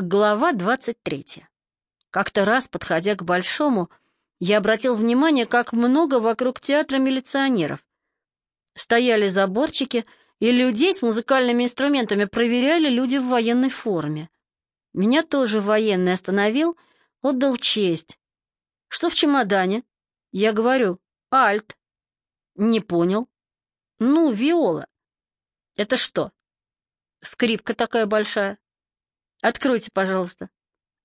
Глава 23. Как-то раз, подходя к Большому, я обратил внимание, как много вокруг театра милиционеров. Стояли заборчики, и людей с музыкальными инструментами проверяли люди в военной форме. Меня тоже военный остановил, отдал честь. «Что в чемодане?» Я говорю, «Альт». «Не понял». «Ну, виола». «Это что?» «Скрипка такая большая». Откройте, пожалуйста.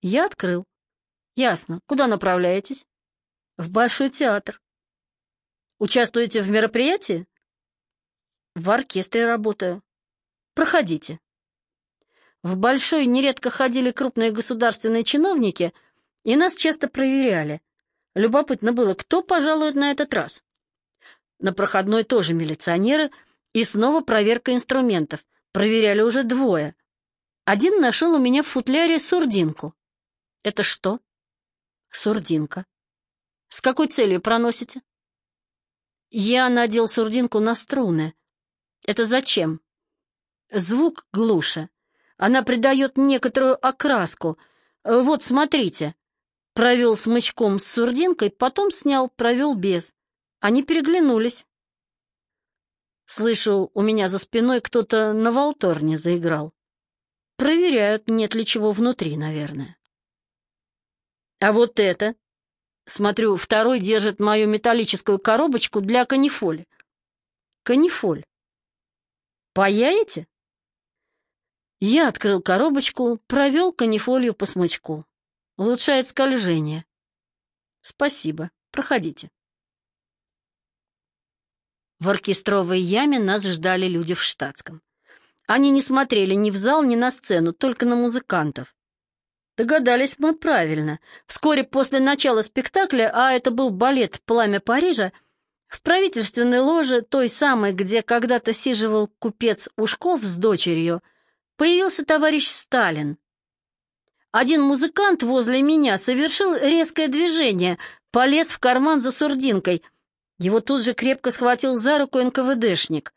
Я открыл. Ясно. Куда направляетесь? В Большой театр. Участвуете в мероприятии? В оркестре работаю. Проходите. В Большой нередко ходили крупные государственные чиновники, и нас часто проверяли. Любопытно было, кто пожалует на этот раз. На проходной тоже милиционеры, и снова проверка инструментов. Проверяли уже двое — один нашел у меня в футляре сурдинку. Это что? Сурдинка. С какой целью проносите? Я надел сурдинку на струны. Это зачем? Звук глуше. Она придает некоторую окраску. Вот, смотрите. Провел смычком с сурдинкой, потом снял, провел без. Они переглянулись. Слышу, у меня за спиной кто-то на волторне заиграл. Проверяют, нет ли чего внутри, наверное. А вот это... Смотрю, второй держит мою металлическую коробочку для канифоли. Канифоль. Паяете? Я открыл коробочку, провел канифолью по смычку. Улучшает скольжение. Спасибо. Проходите. В оркестровой яме нас ждали люди в штатском. Они не смотрели ни в зал, ни на сцену, только на музыкантов. Догадались мы правильно. Вскоре после начала спектакля, а это был балет «Пламя Парижа», в правительственной ложе, той самой, где когда-то сиживал купец Ушков с дочерью, появился товарищ Сталин. Один музыкант возле меня совершил резкое движение, полез в карман за сурдинкой. Его тут же крепко схватил за руку НКВДшник.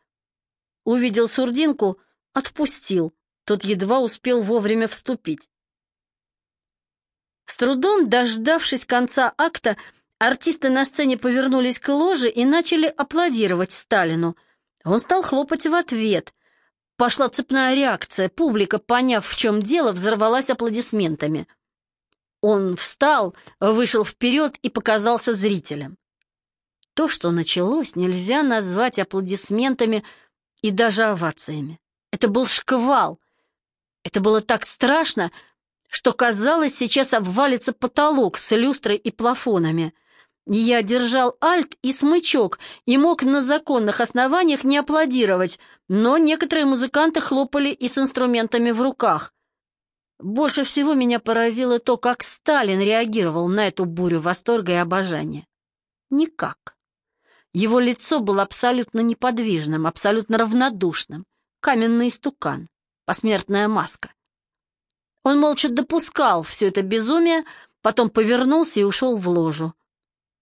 Увидел сурдинку, Отпустил. Тот едва успел вовремя вступить. С трудом дождавшись конца акта, артисты на сцене повернулись к ложе и начали аплодировать Сталину. Он стал хлопать в ответ. Пошла цепная реакция. Публика, поняв, в чем дело, взорвалась аплодисментами. Он встал, вышел вперед и показался зрителям. То, что началось, нельзя назвать аплодисментами и даже овациями. Это был шквал. Это было так страшно, что казалось, сейчас обвалится потолок с люстрой и плафонами. Я держал альт и смычок и мог на законных основаниях не аплодировать, но некоторые музыканты хлопали и с инструментами в руках. Больше всего меня поразило то, как Сталин реагировал на эту бурю восторга и обожания. Никак. Его лицо было абсолютно неподвижным, абсолютно равнодушным каменный стукан, посмертная маска. Он молча допускал все это безумие, потом повернулся и ушел в ложу.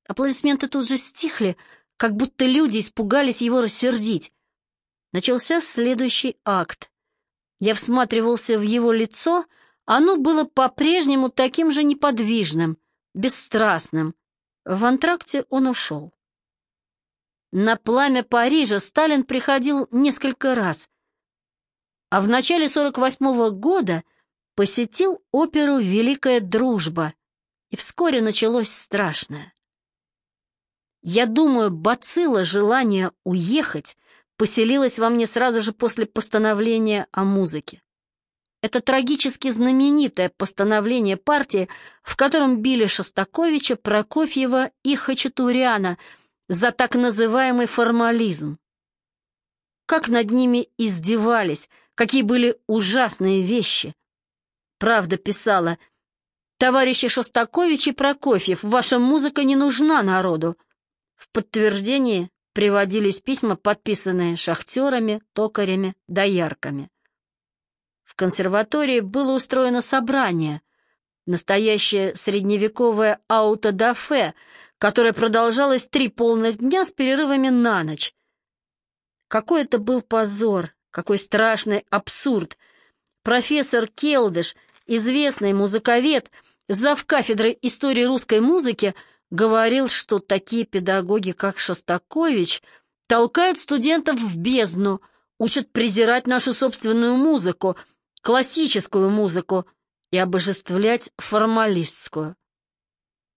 Аплодисменты тут же стихли, как будто люди испугались его рассердить. Начался следующий акт. Я всматривался в его лицо, оно было по-прежнему таким же неподвижным, бесстрастным. В антракте он ушел. На пламя Парижа Сталин приходил несколько раз, а в начале 48-го года посетил оперу «Великая дружба», и вскоре началось страшное. Я думаю, бацилла желания уехать поселилась во мне сразу же после постановления о музыке. Это трагически знаменитое постановление партии, в котором били Шостаковича, Прокофьева и Хачатуряна за так называемый формализм. Как над ними издевались – какие были ужасные вещи. Правда писала, «Товарищи Шостакович и Прокофьев, ваша музыка не нужна народу». В подтверждении приводились письма, подписанные шахтерами, токарями, доярками. В консерватории было устроено собрание, настоящее средневековое аутодафе, которое продолжалось три полных дня с перерывами на ночь. Какой это был позор, какой страшный абсурд! Профессор Келдыш, известный музыковед, зав кафедры истории русской музыки, говорил, что такие педагоги, как Шостакович, толкают студентов в бездну, учат презирать нашу собственную музыку, классическую музыку и обожествлять формалистскую.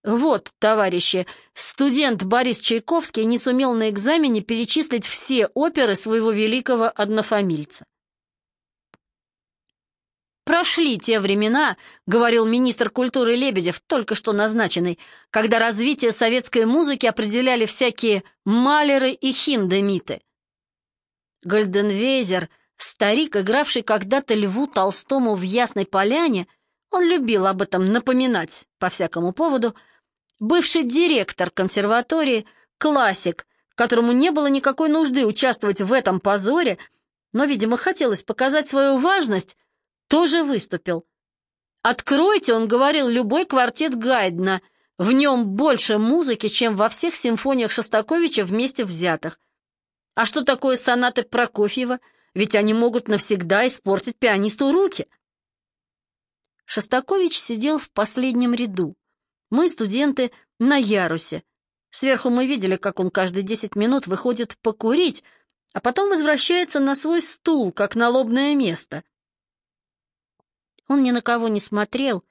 Вот, товарищи, студент Борис Чайковский не сумел на экзамене перечислить все оперы своего великого однофамильца. «Прошли те времена», — говорил министр культуры Лебедев, только что назначенный, когда развитие советской музыки определяли всякие малеры и хиндемиты. Гольденвейзер, старик, игравший когда-то Льву Толстому в Ясной Поляне, он любил об этом напоминать по всякому поводу, бывший директор консерватории, классик, которому не было никакой нужды участвовать в этом позоре, но, видимо, хотелось показать свою важность, тоже выступил. «Откройте», — он говорил, — «любой квартет Гайдна. В нем больше музыки, чем во всех симфониях Шостаковича вместе взятых. А что такое сонаты Прокофьева? Ведь они могут навсегда испортить пианисту руки». Шостакович сидел в последнем ряду. Мы, студенты, на ярусе. Сверху мы видели, как он каждые десять минут выходит покурить, а потом возвращается на свой стул, как на лобное место — он ни на кого не смотрел,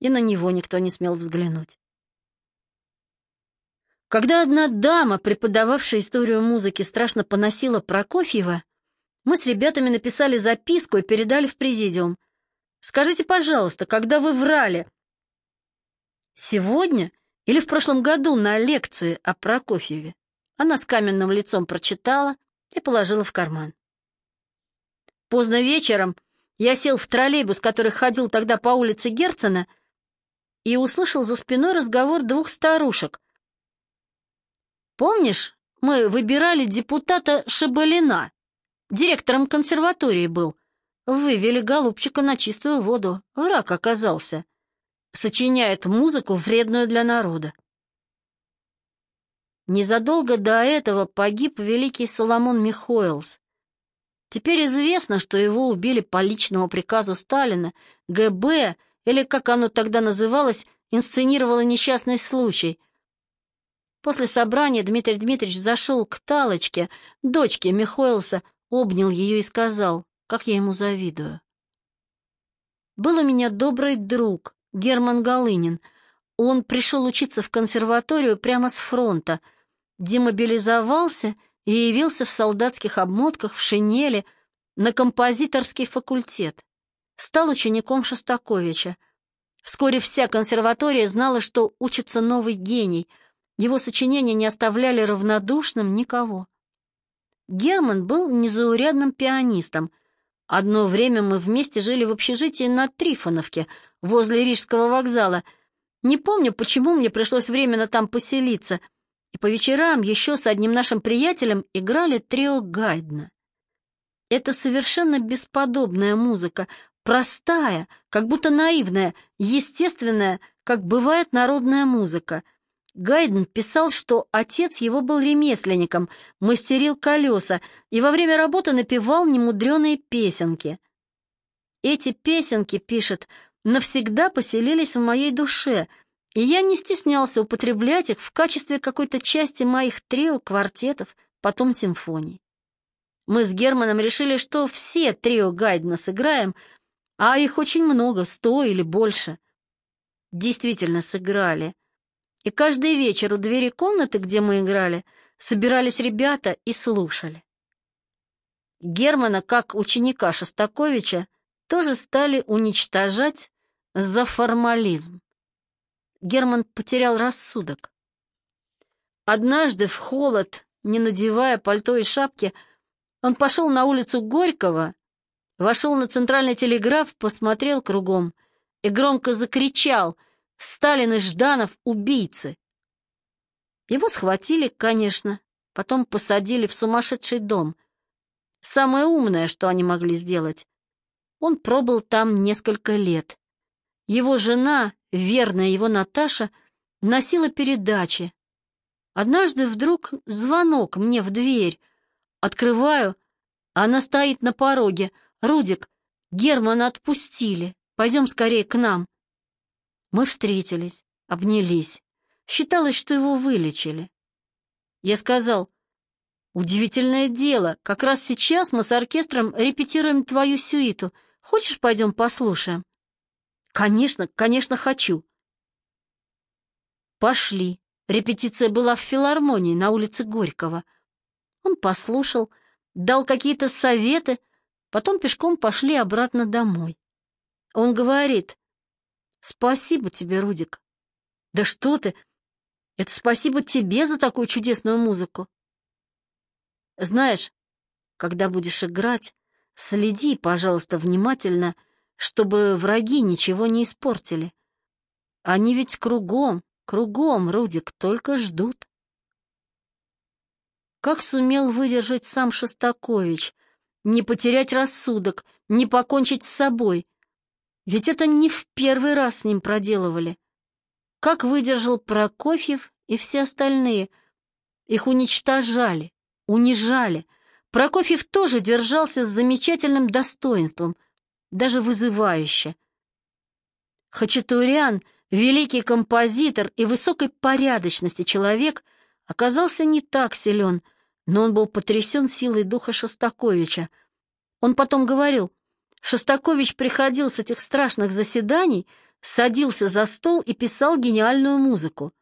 и на него никто не смел взглянуть. Когда одна дама, преподававшая историю музыки, страшно поносила Прокофьева, мы с ребятами написали записку и передали в президиум. «Скажите, пожалуйста, когда вы врали? Сегодня или в прошлом году на лекции о Прокофьеве?» Она с каменным лицом прочитала и положила в карман. Поздно вечером я сел в троллейбус, который ходил тогда по улице Герцена, и услышал за спиной разговор двух старушек. «Помнишь, мы выбирали депутата Шабалина, директором консерватории был. Вывели голубчика на чистую воду, враг оказался. Сочиняет музыку, вредную для народа». Незадолго до этого погиб великий Соломон Михоэлс, Теперь известно, что его убили по личному приказу Сталина, ГБ, или, как оно тогда называлось, инсценировало несчастный случай. После собрания Дмитрий Дмитриевич зашел к Талочке, дочке Михоэлса, обнял ее и сказал, как я ему завидую. Был у меня добрый друг, Герман Голынин. Он пришел учиться в консерваторию прямо с фронта, демобилизовался и явился в солдатских обмотках в шинели на композиторский факультет. Стал учеником Шостаковича. Вскоре вся консерватория знала, что учится новый гений. Его сочинения не оставляли равнодушным никого. Герман был незаурядным пианистом. Одно время мы вместе жили в общежитии на Трифоновке, возле Рижского вокзала. Не помню, почему мне пришлось временно там поселиться — и по вечерам еще с одним нашим приятелем играли трио Гайдна. Это совершенно бесподобная музыка, простая, как будто наивная, естественная, как бывает народная музыка. Гайден писал, что отец его был ремесленником, мастерил колеса и во время работы напевал немудреные песенки. Эти песенки, пишет, навсегда поселились в моей душе — и я не стеснялся употреблять их в качестве какой-то части моих трио, квартетов, потом симфоний. Мы с Германом решили, что все трио Гайдна сыграем, а их очень много, сто или больше. Действительно сыграли. И каждый вечер у двери комнаты, где мы играли, собирались ребята и слушали. Германа, как ученика Шостаковича, тоже стали уничтожать за формализм. Герман потерял рассудок. Однажды в холод, не надевая пальто и шапки, он пошел на улицу Горького, вошел на центральный телеграф, посмотрел кругом и громко закричал «Сталин и Жданов — убийцы!». Его схватили, конечно, потом посадили в сумасшедший дом. Самое умное, что они могли сделать. Он пробыл там несколько лет. Его жена, верная его Наташа, носила передачи. Однажды вдруг звонок мне в дверь. Открываю, она стоит на пороге. «Рудик, Германа отпустили. пойдем скорее к нам». Мы встретились, обнялись. Считалось, что его вылечили. Я сказал, «Удивительное дело, как раз сейчас мы с оркестром репетируем твою сюиту. Хочешь, пойдем послушаем?» «Конечно, конечно, хочу». Пошли. Репетиция была в филармонии на улице Горького. Он послушал, дал какие-то советы, потом пешком пошли обратно домой. Он говорит, «Спасибо тебе, Рудик». «Да что ты! Это спасибо тебе за такую чудесную музыку». Знаешь, когда будешь играть, следи, пожалуйста, внимательно, чтобы враги ничего не испортили. Они ведь кругом, кругом, Рудик, только ждут. Как сумел выдержать сам Шостакович, не потерять рассудок, не покончить с собой? Ведь это не в первый раз с ним проделывали. Как выдержал Прокофьев и все остальные? Их уничтожали, унижали. Прокофьев тоже держался с замечательным достоинством, даже вызывающе. Хачатурян, великий композитор и высокой порядочности человек, оказался не так силен — но он был потрясен силой духа Шостаковича. Он потом говорил, Шостакович приходил с этих страшных заседаний, садился за стол и писал гениальную музыку.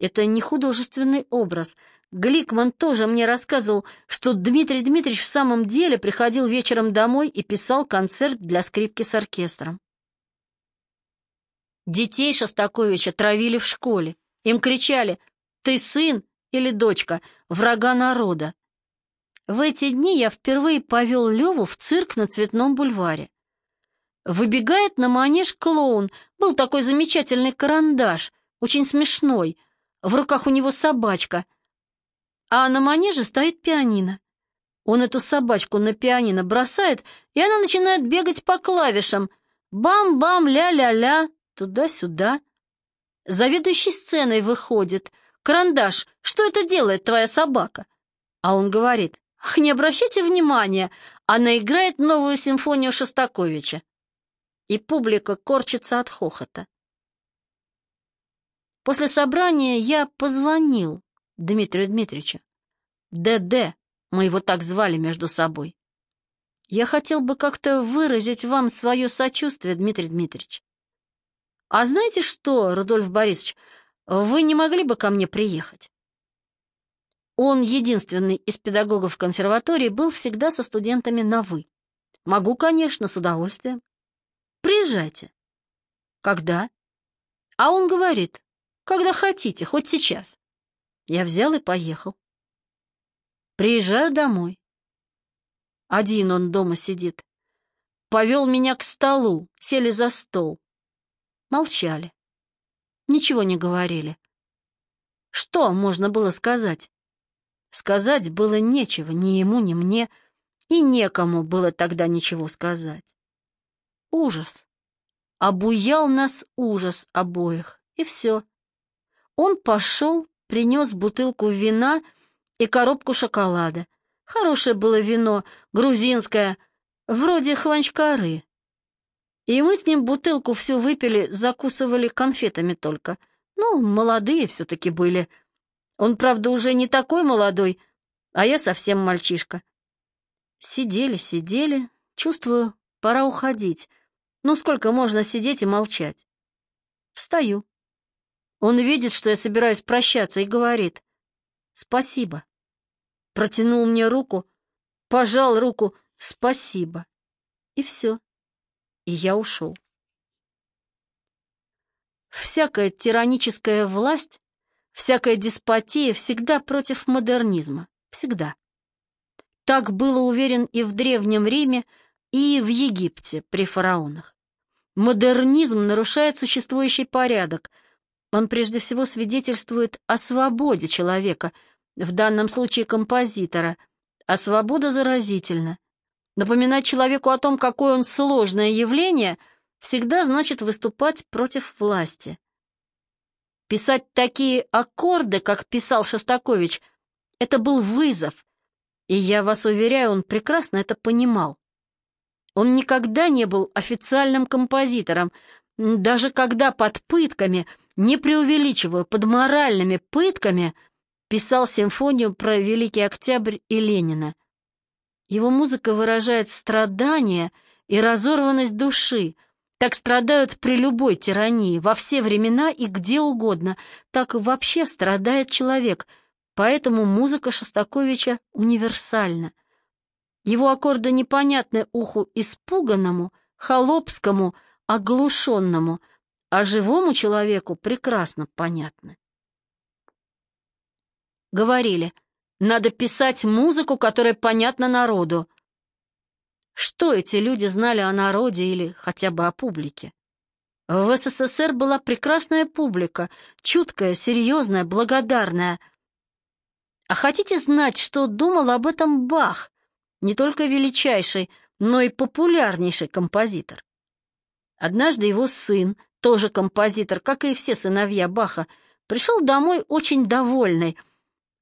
Это не художественный образ. Гликман тоже мне рассказывал, что Дмитрий Дмитриевич в самом деле приходил вечером домой и писал концерт для скрипки с оркестром. Детей Шостаковича травили в школе. Им кричали «Ты сын, или дочка врага народа. В эти дни я впервые повел Леву в цирк на Цветном бульваре. Выбегает на манеж клоун, был такой замечательный карандаш, очень смешной, в руках у него собачка, а на манеже стоит пианино. Он эту собачку на пианино бросает, и она начинает бегать по клавишам. Бам-бам, ля-ля-ля, туда-сюда. Заведующий сценой выходит — «Карандаш, что это делает твоя собака?» А он говорит, «Ах, не обращайте внимания, она играет новую симфонию Шостаковича». И публика корчится от хохота. После собрания я позвонил Дмитрию Дмитриевичу. ДД, мы его так звали между собой. Я хотел бы как-то выразить вам свое сочувствие, Дмитрий Дмитриевич. А знаете что, Рудольф Борисович, вы не могли бы ко мне приехать? Он, единственный из педагогов консерватории, был всегда со студентами на «вы». Могу, конечно, с удовольствием. Приезжайте. Когда? А он говорит, когда хотите, хоть сейчас. Я взял и поехал. Приезжаю домой. Один он дома сидит. Повел меня к столу, сели за стол. Молчали ничего не говорили. Что можно было сказать? Сказать было нечего ни ему, ни мне, и некому было тогда ничего сказать. Ужас. Обуял нас ужас обоих, и все. Он пошел, принес бутылку вина и коробку шоколада. Хорошее было вино, грузинское, вроде хванчкары. И мы с ним бутылку всю выпили, закусывали конфетами только. Ну, молодые все-таки были. Он, правда, уже не такой молодой, а я совсем мальчишка. Сидели, сидели, чувствую, пора уходить. Ну, сколько можно сидеть и молчать? Встаю. Он видит, что я собираюсь прощаться, и говорит «Спасибо». Протянул мне руку, пожал руку «Спасибо». И все и я ушел. Всякая тираническая власть, всякая деспотия всегда против модернизма. Всегда. Так было уверен и в Древнем Риме, и в Египте при фараонах. Модернизм нарушает существующий порядок. Он прежде всего свидетельствует о свободе человека, в данном случае композитора, а свобода заразительна. Напоминать человеку о том, какое он сложное явление, всегда значит выступать против власти. Писать такие аккорды, как писал Шостакович, это был вызов, и я вас уверяю, он прекрасно это понимал. Он никогда не был официальным композитором, даже когда под пытками, не преувеличивая, под моральными пытками, писал симфонию про Великий Октябрь и Ленина. Его музыка выражает страдания и разорванность души. Так страдают при любой тирании, во все времена и где угодно. Так вообще страдает человек. Поэтому музыка Шостаковича универсальна. Его аккорды непонятны уху испуганному, холопскому, оглушенному, а живому человеку прекрасно понятны. Говорили, надо писать музыку, которая понятна народу. Что эти люди знали о народе или хотя бы о публике? В СССР была прекрасная публика, чуткая, серьезная, благодарная. А хотите знать, что думал об этом Бах, не только величайший, но и популярнейший композитор? Однажды его сын, тоже композитор, как и все сыновья Баха, пришел домой очень довольный.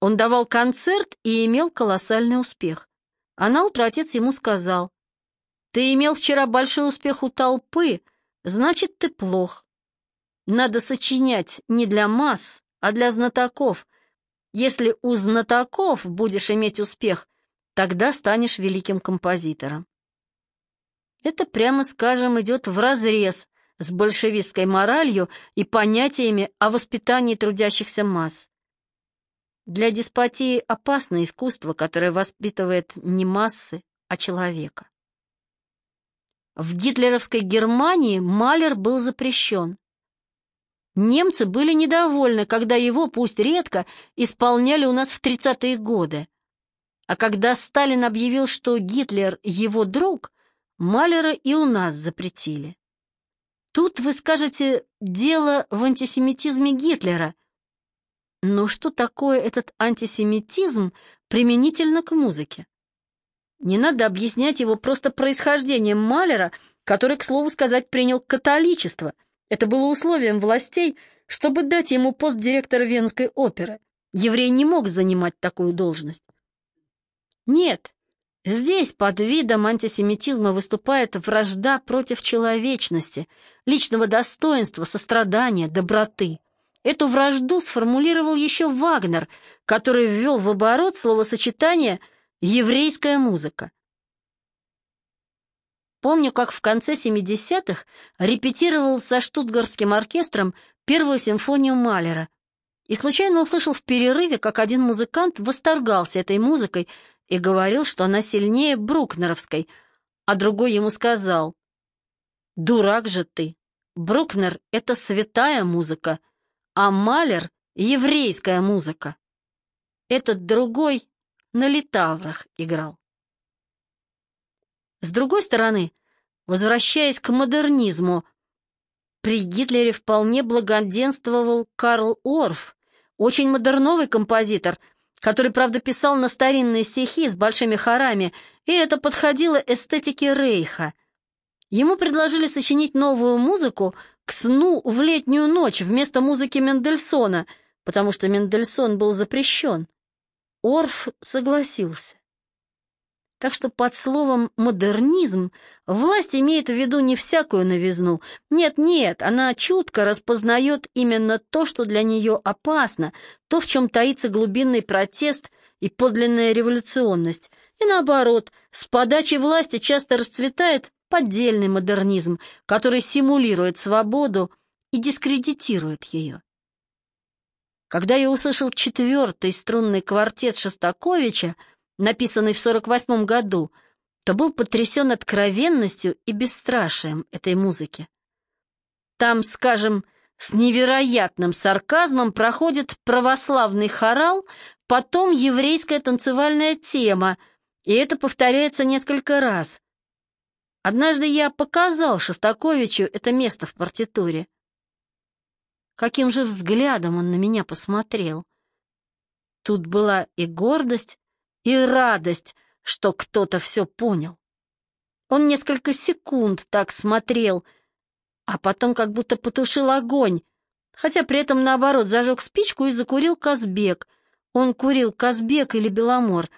Он давал концерт и имел колоссальный успех. А на утро отец ему сказал, «Ты имел вчера большой успех у толпы, значит, ты плох. Надо сочинять не для масс, а для знатоков. Если у знатоков будешь иметь успех, тогда станешь великим композитором». Это, прямо скажем, идет вразрез с большевистской моралью и понятиями о воспитании трудящихся масс. Для деспотии опасно искусство, которое воспитывает не массы, а человека. В гитлеровской Германии Малер был запрещен. Немцы были недовольны, когда его, пусть редко, исполняли у нас в 30-е годы. А когда Сталин объявил, что Гитлер его друг, Малера и у нас запретили. Тут вы скажете «дело в антисемитизме Гитлера». Но что такое этот антисемитизм применительно к музыке? Не надо объяснять его просто происхождением Малера, который, к слову сказать, принял католичество. Это было условием властей, чтобы дать ему пост директора Венской оперы. Еврей не мог занимать такую должность. Нет, Здесь под видом антисемитизма выступает вражда против человечности, личного достоинства, сострадания, доброты. Эту вражду сформулировал еще Вагнер, который ввел в оборот словосочетание «еврейская музыка». Помню, как в конце 70-х репетировал со штутгарским оркестром первую симфонию Малера и случайно услышал в перерыве, как один музыкант восторгался этой музыкой, и говорил, что она сильнее Брукнеровской, а другой ему сказал, «Дурак же ты! Брукнер — это святая музыка, а Малер — еврейская музыка». Этот другой на литаврах играл. С другой стороны, возвращаясь к модернизму, при Гитлере вполне благоденствовал Карл Орф, очень модерновый композитор — который, правда, писал на старинные стихи с большими хорами, и это подходило эстетике Рейха. Ему предложили сочинить новую музыку к сну в летнюю ночь вместо музыки Мендельсона, потому что Мендельсон был запрещен. Орф согласился. Так что под словом «модернизм» власть имеет в виду не всякую новизну. Нет-нет, она чутко распознает именно то, что для нее опасно, то, в чем таится глубинный протест и подлинная революционность. И наоборот, с подачей власти часто расцветает поддельный модернизм, который симулирует свободу и дискредитирует ее. Когда я услышал четвертый струнный квартет Шостаковича, написанный в 48 году, то был потрясен откровенностью и бесстрашием этой музыки. Там, скажем, с невероятным сарказмом проходит православный хорал, потом еврейская танцевальная тема, и это повторяется несколько раз. Однажды я показал Шостаковичу это место в партитуре. Каким же взглядом он на меня посмотрел. Тут была и гордость, и радость, что кто-то все понял. Он несколько секунд так смотрел, а потом как будто потушил огонь, хотя при этом, наоборот, зажег спичку и закурил Казбек. Он курил Казбек или Беломор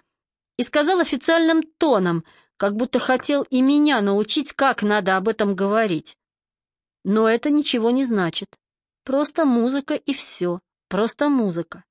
и сказал официальным тоном, как будто хотел и меня научить, как надо об этом говорить. Но это ничего не значит. Просто музыка и все. Просто музыка.